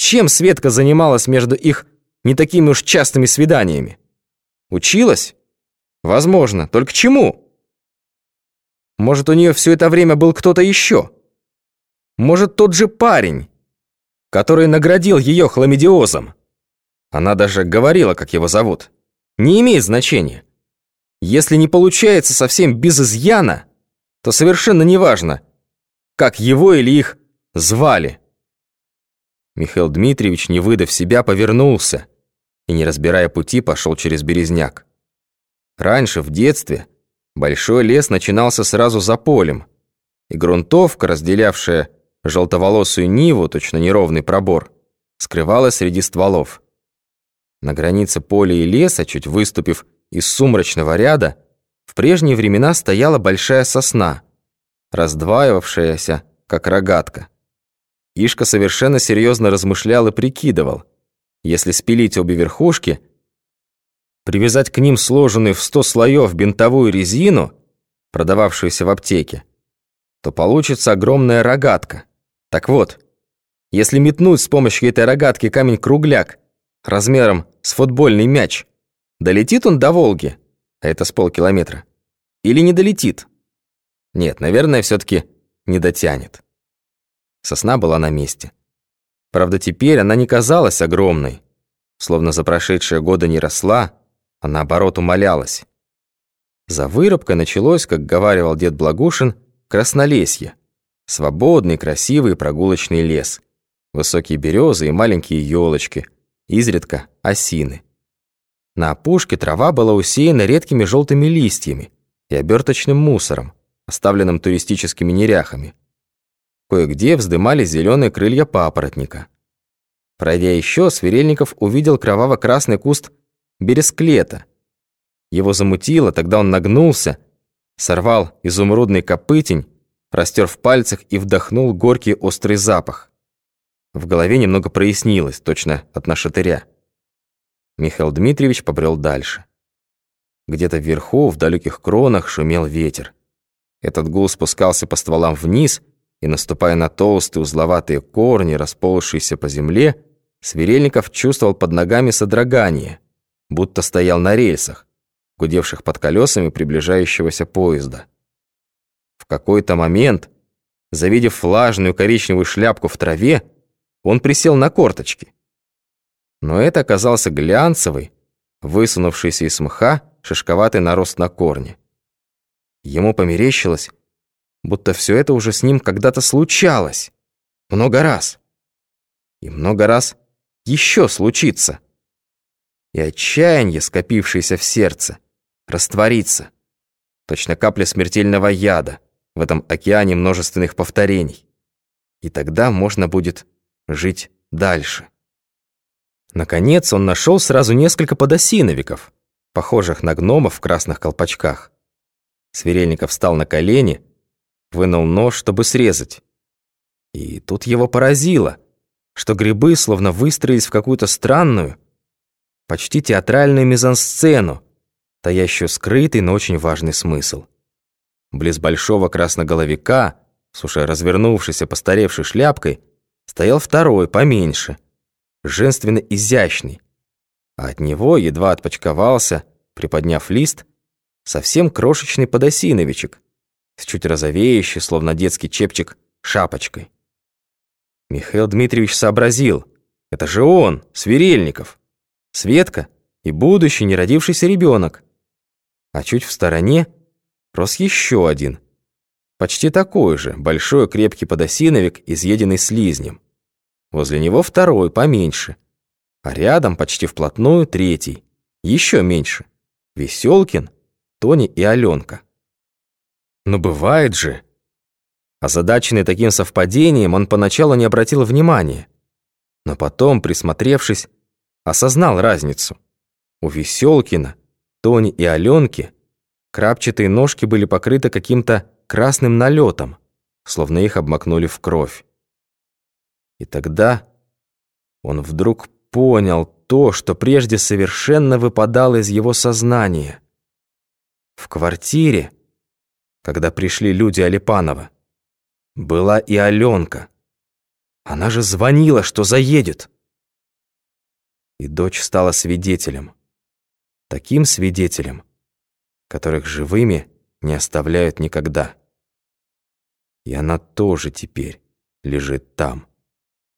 Чем Светка занималась между их не такими уж частыми свиданиями? Училась? Возможно. Только чему? Может, у нее все это время был кто-то еще? Может, тот же парень, который наградил ее хламидиозом? Она даже говорила, как его зовут. Не имеет значения. Если не получается совсем без изъяна, то совершенно неважно, как его или их звали. Михаил Дмитриевич, не выдав себя, повернулся и, не разбирая пути, пошел через Березняк. Раньше, в детстве, большой лес начинался сразу за полем, и грунтовка, разделявшая желтоволосую Ниву, точно неровный пробор, скрывалась среди стволов. На границе поля и леса, чуть выступив из сумрачного ряда, в прежние времена стояла большая сосна, раздваивавшаяся, как рогатка. Ишка совершенно серьезно размышлял и прикидывал, если спилить обе верхушки, привязать к ним сложенную в сто слоев бинтовую резину, продававшуюся в аптеке, то получится огромная рогатка. Так вот, если метнуть с помощью этой рогатки камень-кругляк размером с футбольный мяч, долетит он до Волги, а это с полкилометра, или не долетит? Нет, наверное, все таки не дотянет. Сосна была на месте. Правда, теперь она не казалась огромной, словно за прошедшие годы не росла, а наоборот умалялась. За вырубкой началось, как говаривал дед Благушин, краснолесье. Свободный, красивый прогулочный лес. Высокие березы и маленькие елочки, изредка осины. На опушке трава была усеяна редкими желтыми листьями и оберточным мусором, оставленным туристическими неряхами. Кое-где вздымались зеленые крылья папоротника. Пройдя еще, Сверельников увидел кроваво-красный куст бересклета. Его замутило, тогда он нагнулся, сорвал изумрудный копытень, растер в пальцах и вдохнул горький острый запах. В голове немного прояснилось, точно от нашатыря. Михаил Дмитриевич побрел дальше. Где-то вверху, в далеких кронах, шумел ветер. Этот гул спускался по стволам вниз, и, наступая на толстые узловатые корни, расползшиеся по земле, Сверельников чувствовал под ногами содрогание, будто стоял на рельсах, гудевших под колесами приближающегося поезда. В какой-то момент, завидев влажную коричневую шляпку в траве, он присел на корточки. Но это оказался глянцевый, высунувшийся из мха, шишковатый нарост на корне. Ему померещилось, будто все это уже с ним когда-то случалось. Много раз. И много раз еще случится. И отчаяние, скопившееся в сердце, растворится. Точно капля смертельного яда в этом океане множественных повторений. И тогда можно будет жить дальше. Наконец он нашел сразу несколько подосиновиков, похожих на гномов в красных колпачках. Сверельников встал на колени вынул нож, чтобы срезать. И тут его поразило, что грибы словно выстроились в какую-то странную, почти театральную мизансцену, таящую скрытый, но очень важный смысл. Близ большого красноголовика, с уже развернувшейся постаревшей шляпкой, стоял второй, поменьше, женственно изящный, а от него едва отпочковался, приподняв лист, совсем крошечный подосиновичек, с чуть розовеющей, словно детский чепчик, шапочкой. Михаил Дмитриевич сообразил. Это же он, Сверельников. Светка и будущий неродившийся ребенок. А чуть в стороне рос еще один. Почти такой же, большой крепкий подосиновик, изъеденный слизнем. Возле него второй, поменьше. А рядом, почти вплотную, третий, еще меньше. Веселкин, Тони и Аленка. Но бывает же. Озадаченный таким совпадением, он поначалу не обратил внимания. Но потом, присмотревшись, осознал разницу. У Веселкина, Тони и Аленки крапчатые ножки были покрыты каким-то красным налетом, словно их обмакнули в кровь. И тогда он вдруг понял то, что прежде совершенно выпадало из его сознания. В квартире когда пришли люди Алипанова. Была и Аленка. Она же звонила, что заедет. И дочь стала свидетелем. Таким свидетелем, которых живыми не оставляют никогда. И она тоже теперь лежит там.